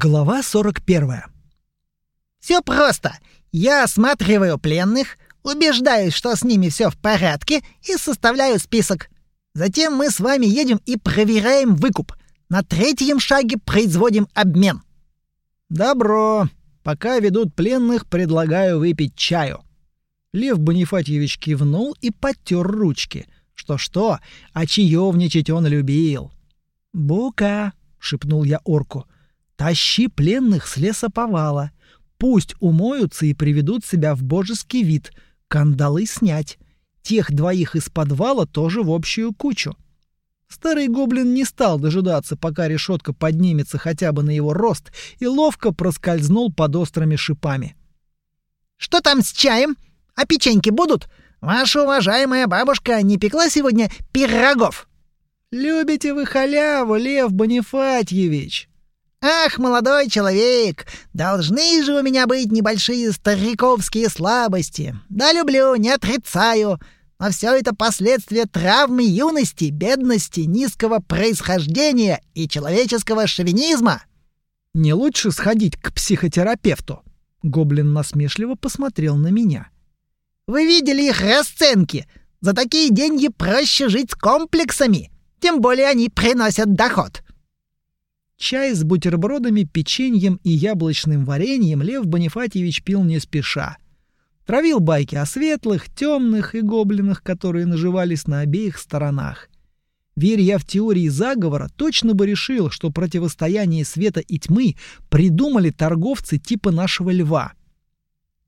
Глава 41. Все просто. Я осматриваю пленных, убеждаюсь, что с ними все в порядке, и составляю список. Затем мы с вами едем и проверяем выкуп. На третьем шаге производим обмен. Добро. Пока ведут пленных, предлагаю выпить чаю. Лев Бонифатьевич кивнул и потер ручки. Что-что, а чаевничать он любил. «Бука!» — шепнул я орку. «Тащи пленных с леса повала. Пусть умоются и приведут себя в божеский вид. Кандалы снять. Тех двоих из подвала тоже в общую кучу». Старый гоблин не стал дожидаться, пока решетка поднимется хотя бы на его рост, и ловко проскользнул под острыми шипами. «Что там с чаем? А печеньки будут? Ваша уважаемая бабушка не пекла сегодня пирогов?» «Любите вы халяву, Лев Бонифатьевич!» «Ах, молодой человек, должны же у меня быть небольшие стариковские слабости. Да люблю, не отрицаю. Но все это последствия травмы юности, бедности, низкого происхождения и человеческого шовинизма». «Не лучше сходить к психотерапевту?» Гоблин насмешливо посмотрел на меня. «Вы видели их расценки? За такие деньги проще жить с комплексами. Тем более они приносят доход». Чай с бутербродами, печеньем и яблочным вареньем Лев Бонифатьевич пил не спеша. Травил байки о светлых, темных и гоблинах, которые наживались на обеих сторонах. Верь я в теории заговора, точно бы решил, что противостояние света и тьмы придумали торговцы типа нашего льва.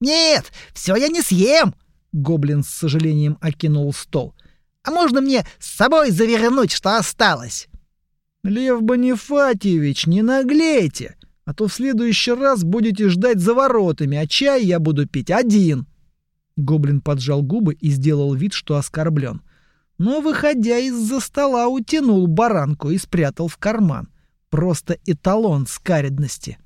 «Нет, все я не съем!» — гоблин с сожалением окинул стол. «А можно мне с собой завернуть, что осталось?» «Лев Бонифатьевич, не наглейте, а то в следующий раз будете ждать за воротами, а чай я буду пить один». Гоблин поджал губы и сделал вид, что оскорблен. Но, выходя из-за стола, утянул баранку и спрятал в карман. Просто эталон скаредности.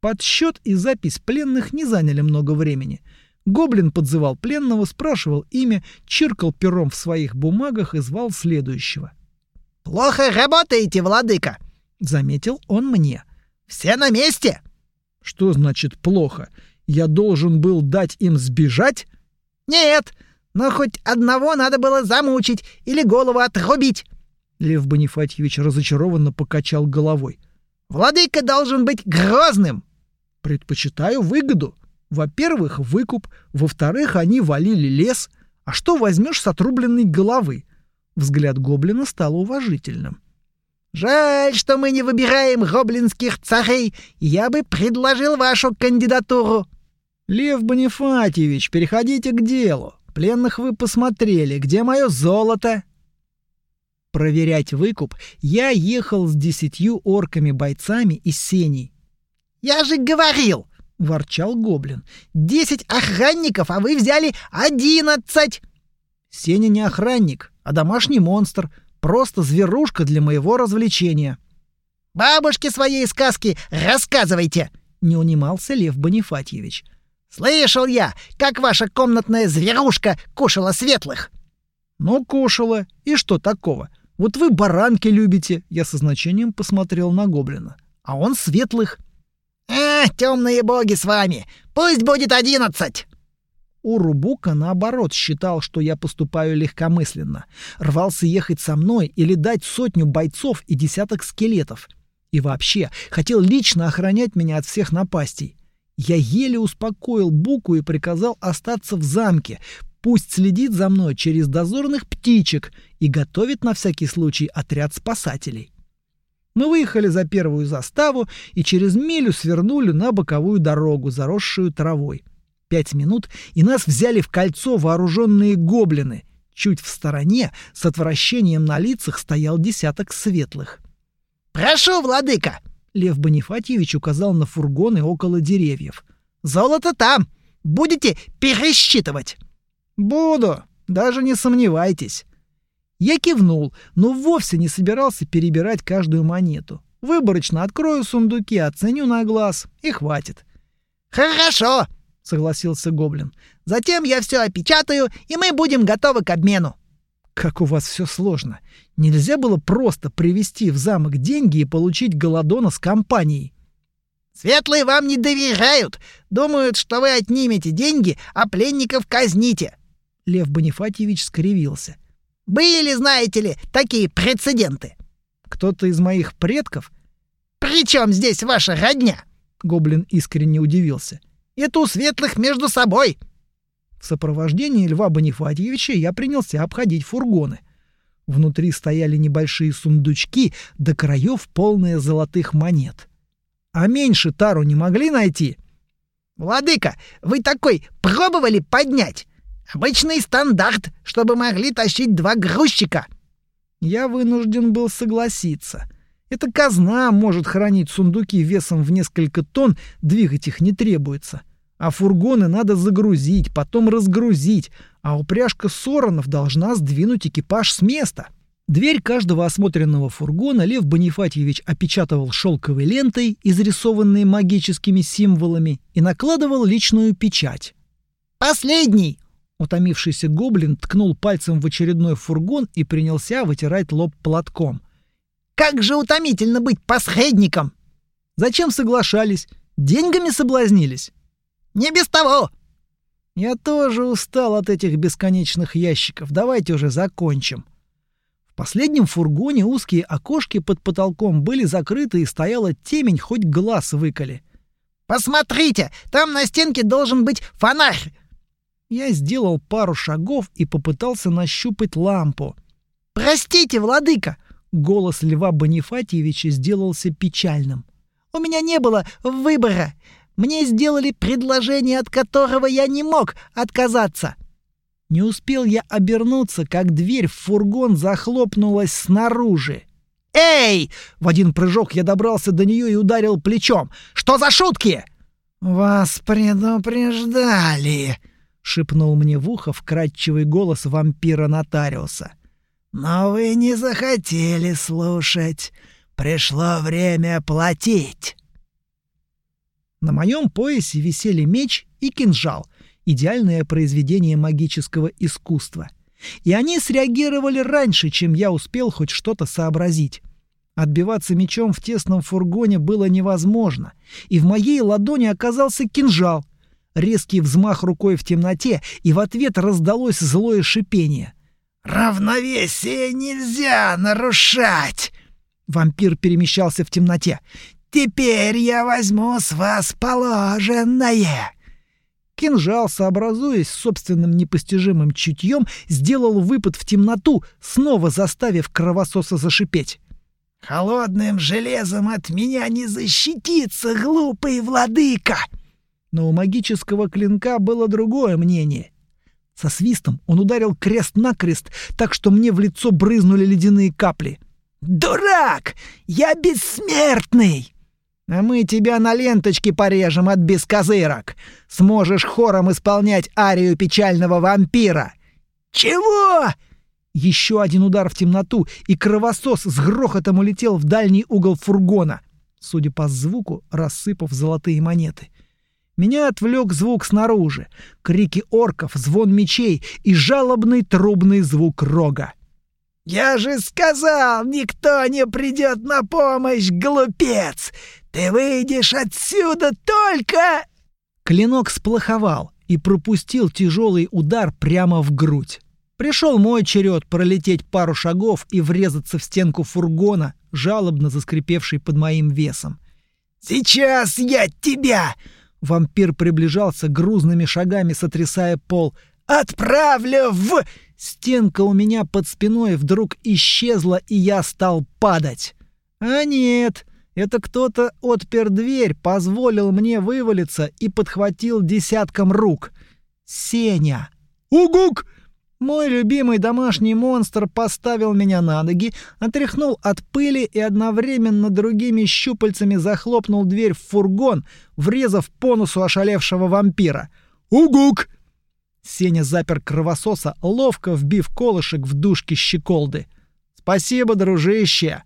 Подсчет и запись пленных не заняли много времени. Гоблин подзывал пленного, спрашивал имя, чиркал пером в своих бумагах и звал следующего. «Плохо работаете, владыка!» — заметил он мне. «Все на месте!» «Что значит плохо? Я должен был дать им сбежать?» «Нет, но хоть одного надо было замучить или голову отрубить!» Лев Бонифатьевич разочарованно покачал головой. «Владыка должен быть грозным!» «Предпочитаю выгоду. Во-первых, выкуп. Во-вторых, они валили лес. А что возьмешь с отрубленной головы? Взгляд гоблина стал уважительным. «Жаль, что мы не выбираем гоблинских царей. Я бы предложил вашу кандидатуру». «Лев Бонифатьевич, переходите к делу. Пленных вы посмотрели. Где мое золото?» Проверять выкуп я ехал с десятью орками-бойцами из сеней. «Я же говорил!» — ворчал гоблин. «Десять охранников, а вы взяли одиннадцать!» «Сеня не охранник, а домашний монстр. Просто зверушка для моего развлечения. «Бабушке своей сказки рассказывайте!» — не унимался Лев Бонифатьевич. «Слышал я, как ваша комнатная зверушка кушала светлых!» «Ну, кушала. И что такого? Вот вы баранки любите!» Я со значением посмотрел на гоблина. «А он светлых!» «А, темные боги с вами! Пусть будет одиннадцать!» Урубука, наоборот, считал, что я поступаю легкомысленно. Рвался ехать со мной или дать сотню бойцов и десяток скелетов. И вообще, хотел лично охранять меня от всех напастей. Я еле успокоил Буку и приказал остаться в замке. Пусть следит за мной через дозорных птичек и готовит на всякий случай отряд спасателей. Мы выехали за первую заставу и через милю свернули на боковую дорогу, заросшую травой. Пять минут, и нас взяли в кольцо вооруженные гоблины. Чуть в стороне, с отвращением на лицах, стоял десяток светлых. «Прошу, владыка!» Лев Бонифатьевич указал на фургоны около деревьев. «Золото там! Будете пересчитывать?» «Буду, даже не сомневайтесь». Я кивнул, но вовсе не собирался перебирать каждую монету. Выборочно открою сундуки, оценю на глаз, и хватит. «Хорошо!» — согласился Гоблин. «Затем я все опечатаю, и мы будем готовы к обмену». «Как у вас все сложно. Нельзя было просто привезти в замок деньги и получить голодона с компанией». Светлые вам не доверяют. Думают, что вы отнимете деньги, а пленников казните. Лев Бонифатьевич скривился. Были, знаете ли, такие прецеденты. Кто-то из моих предков? При чем здесь ваша родня? Гоблин искренне удивился. Это у светлых между собой. В сопровождении Льва Бонифатьевича я принялся обходить фургоны. Внутри стояли небольшие сундучки, до краев полные золотых монет. А меньше тару не могли найти? «Владыка, вы такой пробовали поднять? Обычный стандарт, чтобы могли тащить два грузчика». Я вынужден был согласиться. Эта казна может хранить сундуки весом в несколько тонн, двигать их не требуется. А фургоны надо загрузить, потом разгрузить, а упряжка Соронов должна сдвинуть экипаж с места. Дверь каждого осмотренного фургона Лев Бонифатьевич опечатывал шелковой лентой, изрисованной магическими символами, и накладывал личную печать. «Последний!» Утомившийся гоблин ткнул пальцем в очередной фургон и принялся вытирать лоб платком. «Как же утомительно быть посредником!» «Зачем соглашались? Деньгами соблазнились?» Не без того. Я тоже устал от этих бесконечных ящиков. Давайте уже закончим. В последнем фургоне узкие окошки под потолком были закрыты и стояла темень, хоть глаз выколи. Посмотрите, там на стенке должен быть фонарь. Я сделал пару шагов и попытался нащупать лампу. Простите, владыка, голос Льва Бонифатьевича сделался печальным. У меня не было выбора. Мне сделали предложение, от которого я не мог отказаться. Не успел я обернуться, как дверь в фургон захлопнулась снаружи. «Эй!» — в один прыжок я добрался до нее и ударил плечом. «Что за шутки?» «Вас предупреждали!» — шепнул мне в ухо вкрадчивый голос вампира-нотариуса. «Но вы не захотели слушать. Пришло время платить». На моем поясе висели меч и кинжал, идеальное произведение магического искусства. И они среагировали раньше, чем я успел хоть что-то сообразить. Отбиваться мечом в тесном фургоне было невозможно, и в моей ладони оказался кинжал. Резкий взмах рукой в темноте, и в ответ раздалось злое шипение. «Равновесие нельзя нарушать!» Вампир перемещался в темноте. Теперь я возьму с вас положенное!» Кинжал, сообразуясь с собственным непостижимым чутьем, сделал выпад в темноту, снова заставив кровососа зашипеть. «Холодным железом от меня не защититься, глупый владыка!» Но у магического клинка было другое мнение. Со свистом он ударил крест-накрест, так что мне в лицо брызнули ледяные капли. «Дурак! Я бессмертный!» А мы тебя на ленточке порежем от бескозырок. Сможешь хором исполнять арию печального вампира. Чего? Еще один удар в темноту, и кровосос с грохотом улетел в дальний угол фургона, судя по звуку, рассыпав золотые монеты. Меня отвлек звук снаружи, крики орков, звон мечей и жалобный трубный звук рога. «Я же сказал, никто не придет на помощь, глупец! Ты выйдешь отсюда только...» Клинок сплоховал и пропустил тяжелый удар прямо в грудь. Пришел мой черед пролететь пару шагов и врезаться в стенку фургона, жалобно заскрипевший под моим весом. «Сейчас я тебя!» Вампир приближался грузными шагами, сотрясая пол. «Отправлю в...» Стенка у меня под спиной вдруг исчезла, и я стал падать. А нет, это кто-то отпер дверь, позволил мне вывалиться и подхватил десятком рук. Сеня. «Угук!» Мой любимый домашний монстр поставил меня на ноги, отряхнул от пыли и одновременно другими щупальцами захлопнул дверь в фургон, врезав по носу ошалевшего вампира. «Угук!» Сеня запер кровососа, ловко вбив колышек в дужки щеколды. «Спасибо, дружище!»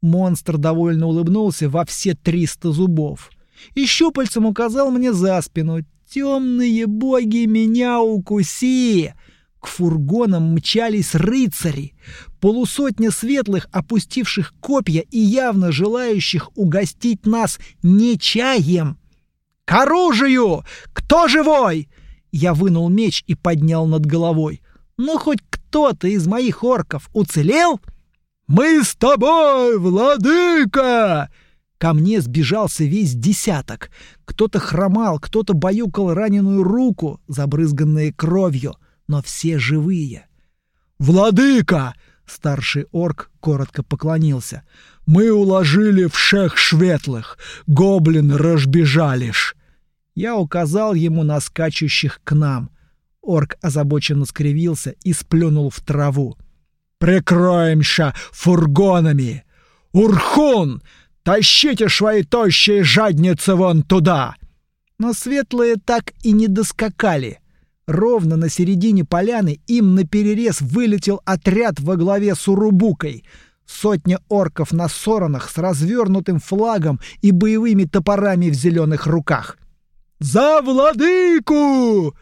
Монстр довольно улыбнулся во все триста зубов. И щупальцем указал мне за спину. «Темные боги, меня укуси!» К фургонам мчались рыцари. полусотня светлых, опустивших копья и явно желающих угостить нас не чаем. «К оружию! Кто живой?» Я вынул меч и поднял над головой. «Ну, хоть кто-то из моих орков уцелел?» «Мы с тобой, владыка!» Ко мне сбежался весь десяток. Кто-то хромал, кто-то баюкал раненую руку, забрызганные кровью, но все живые. «Владыка!» — старший орк коротко поклонился. «Мы уложили всех шветлых, гоблин разбежалишь!» Я указал ему на скачущих к нам. Орк озабоченно скривился и сплюнул в траву. «Прикроемся фургонами! Урхун! Тащите свои тощие жадницы вон туда!» Но светлые так и не доскакали. Ровно на середине поляны им наперерез вылетел отряд во главе с Урубукой. Сотня орков на соронах с развернутым флагом и боевыми топорами в зеленых руках. «За владыку!»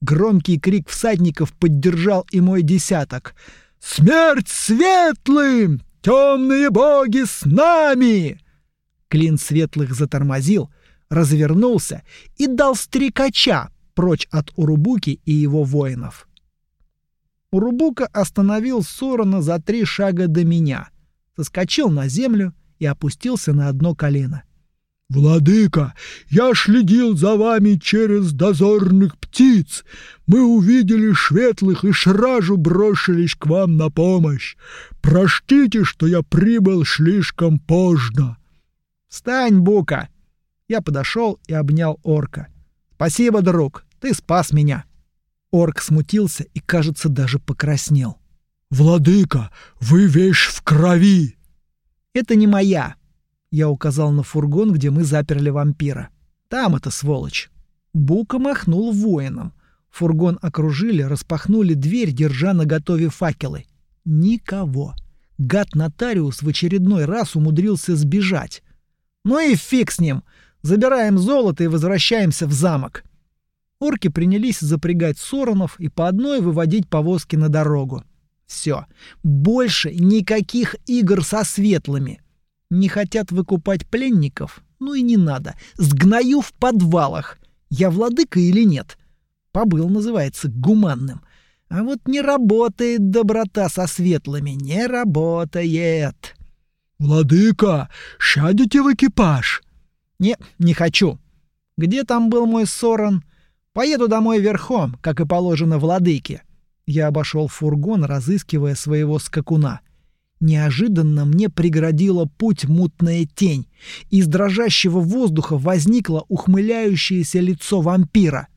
Громкий крик всадников поддержал и мой десяток. «Смерть светлым! Темные боги с нами!» Клин светлых затормозил, развернулся и дал стрекача прочь от Урубуки и его воинов. Урубука остановил Сорона за три шага до меня, соскочил на землю и опустился на одно колено. «Владыка, я следил за вами через дозорных птиц. Мы увидели шветлых и сразу бросились к вам на помощь. Простите, что я прибыл слишком поздно». «Встань, Бука!» Я подошел и обнял орка. «Спасибо, друг, ты спас меня». Орк смутился и, кажется, даже покраснел. «Владыка, вы вещь в крови!» «Это не моя. Я указал на фургон, где мы заперли вампира. Там это сволочь. Бука махнул воинам. Фургон окружили, распахнули дверь, держа на готове факелы. Никого. Гад-нотариус в очередной раз умудрился сбежать. Ну и фиг с ним. Забираем золото и возвращаемся в замок. Орки принялись запрягать соронов и по одной выводить повозки на дорогу. Все. Больше никаких игр со светлыми. Не хотят выкупать пленников? Ну и не надо. Сгною в подвалах. Я владыка или нет? Побыл, называется, гуманным. А вот не работает доброта со светлыми, не работает. «Владыка, сядете в экипаж?» «Не, не хочу. Где там был мой Сорон? Поеду домой верхом, как и положено владыке». Я обошел фургон, разыскивая своего скакуна. Неожиданно мне преградила путь мутная тень. Из дрожащего воздуха возникло ухмыляющееся лицо вампира.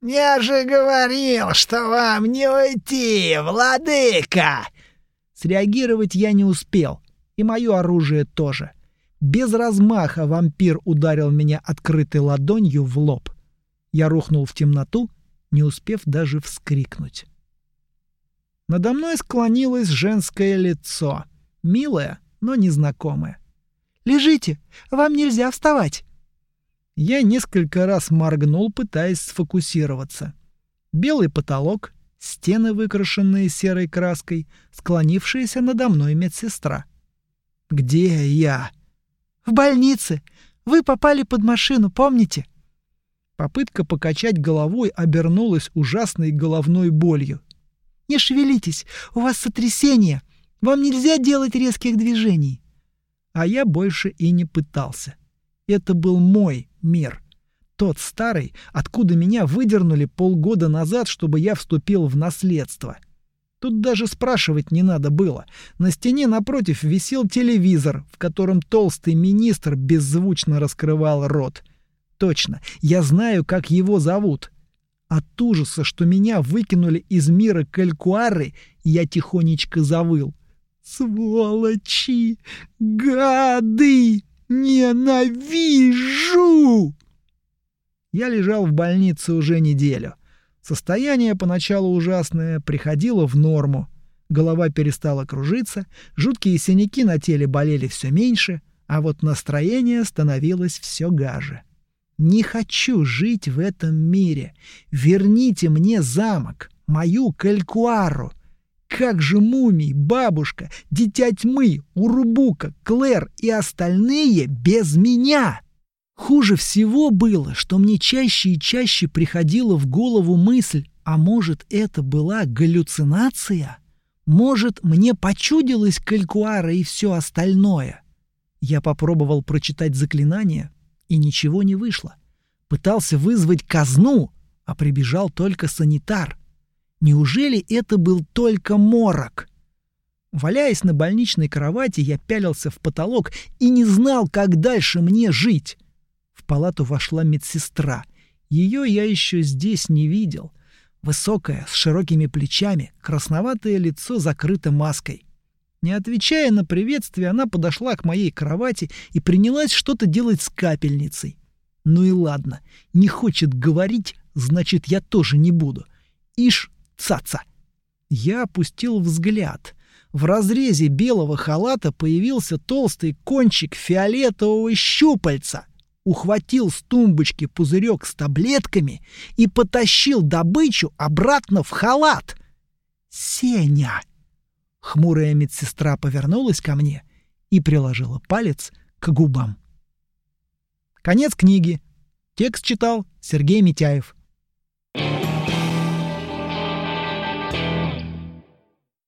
«Я же говорил, что вам не уйти, владыка!» Среагировать я не успел, и мое оружие тоже. Без размаха вампир ударил меня открытой ладонью в лоб. Я рухнул в темноту, не успев даже вскрикнуть. Надо мной склонилось женское лицо. Милое, но незнакомое. «Лежите! Вам нельзя вставать!» Я несколько раз моргнул, пытаясь сфокусироваться. Белый потолок, стены, выкрашенные серой краской, склонившаяся надо мной медсестра. «Где я?» «В больнице! Вы попали под машину, помните?» Попытка покачать головой обернулась ужасной головной болью. Не шевелитесь, у вас сотрясение. Вам нельзя делать резких движений. А я больше и не пытался. Это был мой мир. Тот старый, откуда меня выдернули полгода назад, чтобы я вступил в наследство. Тут даже спрашивать не надо было. На стене напротив висел телевизор, в котором толстый министр беззвучно раскрывал рот. Точно, я знаю, как его зовут. От ужаса, что меня выкинули из мира калькуары, я тихонечко завыл. «Сволочи! Гады! Ненавижу!» Я лежал в больнице уже неделю. Состояние поначалу ужасное, приходило в норму. Голова перестала кружиться, жуткие синяки на теле болели все меньше, а вот настроение становилось все гаже. Не хочу жить в этом мире. Верните мне замок, мою Калькуару. как же мумий, бабушка, дитя тьмы, Урубука, Клэр и остальные без меня? Хуже всего было, что мне чаще и чаще приходила в голову мысль, а может это была галлюцинация? Может, мне почудилась калькуара и все остальное? Я попробовал прочитать заклинание, и ничего не вышло. Пытался вызвать казну, а прибежал только санитар. Неужели это был только морок? Валяясь на больничной кровати, я пялился в потолок и не знал, как дальше мне жить. В палату вошла медсестра. Ее я еще здесь не видел. Высокая, с широкими плечами, красноватое лицо закрыто маской. Не отвечая на приветствие, она подошла к моей кровати и принялась что-то делать с капельницей. Ну и ладно, не хочет говорить, значит, я тоже не буду. Ишь, цаца. Я опустил взгляд. В разрезе белого халата появился толстый кончик фиолетового щупальца. Ухватил с тумбочки пузырек с таблетками и потащил добычу обратно в халат. «Сеня!» Хмурая медсестра повернулась ко мне и приложила палец к губам. Конец книги. Текст читал Сергей Митяев.